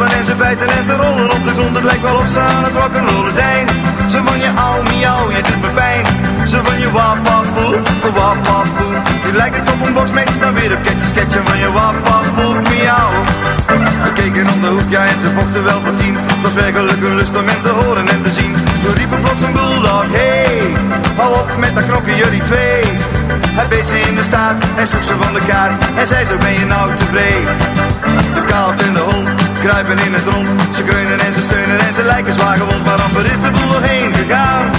en ze bijten en ze rollen op de grond. Het lijkt wel of ze aan het rock'n'rollen zijn. Ze van je au miauw, je doet me pijn. Ze van je waf waf woef, waf waf woef. Lijkt het op een boxmatch, dan weer op catchen sketchen van je waf waf woef miauw. We keken om de hoek, ja en ze vochten wel voor tien. Het was werkelijk een lust om hem te horen en te zien. Toen riepen plots een bulldog, hey, hou op met dat knokken jullie twee. Hij beet ze in de staart en sloeg ze van de kaart en zei zo ben je nou tevreden. De kaalt en de hond kruipen in het rond, ze kreunen en ze steunen en ze lijken zwaar gewond. Maar amper is de boel nog heen gegaan,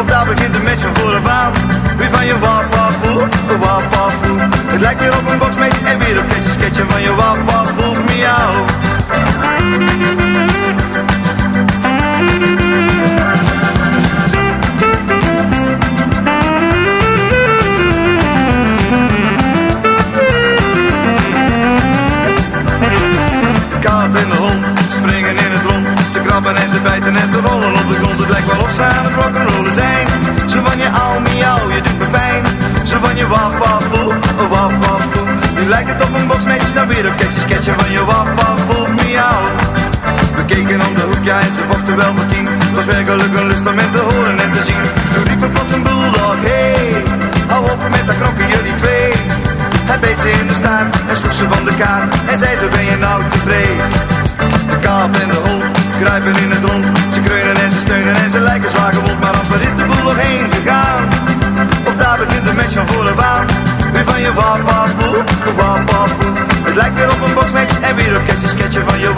of daar begint de match van vooraf aan. Weer van je waf waf waf waf woef. Het lijkt weer op een boxmatch en weer op deze sketch van je waf waf woef miauw. De hond springen in het rond. Ze krabben en ze bijten en ze rollen op de grond. Het lijkt wel of ze aan het rock'n'rollen zijn. Ze van je au miauw, je doet me pijn. Ze van je waf waf boe, waf. Nu lijkt het op een boxmatch, dan weer op catchy sketchen van je waf Hij beet ze in de staart en sloeg ze van de kaart en zei zo ben je nou tevreden. De kaat en de hond kruipen in het rond, ze kreunen en ze steunen en ze lijken zwaar gewond. Maar amper is de boel nog heen gegaan, of daar begint de match van vooraf aan. Weer van je waf waf woef, waf waf. Het lijkt weer op een boxmatch en weer op catchy sketchen van je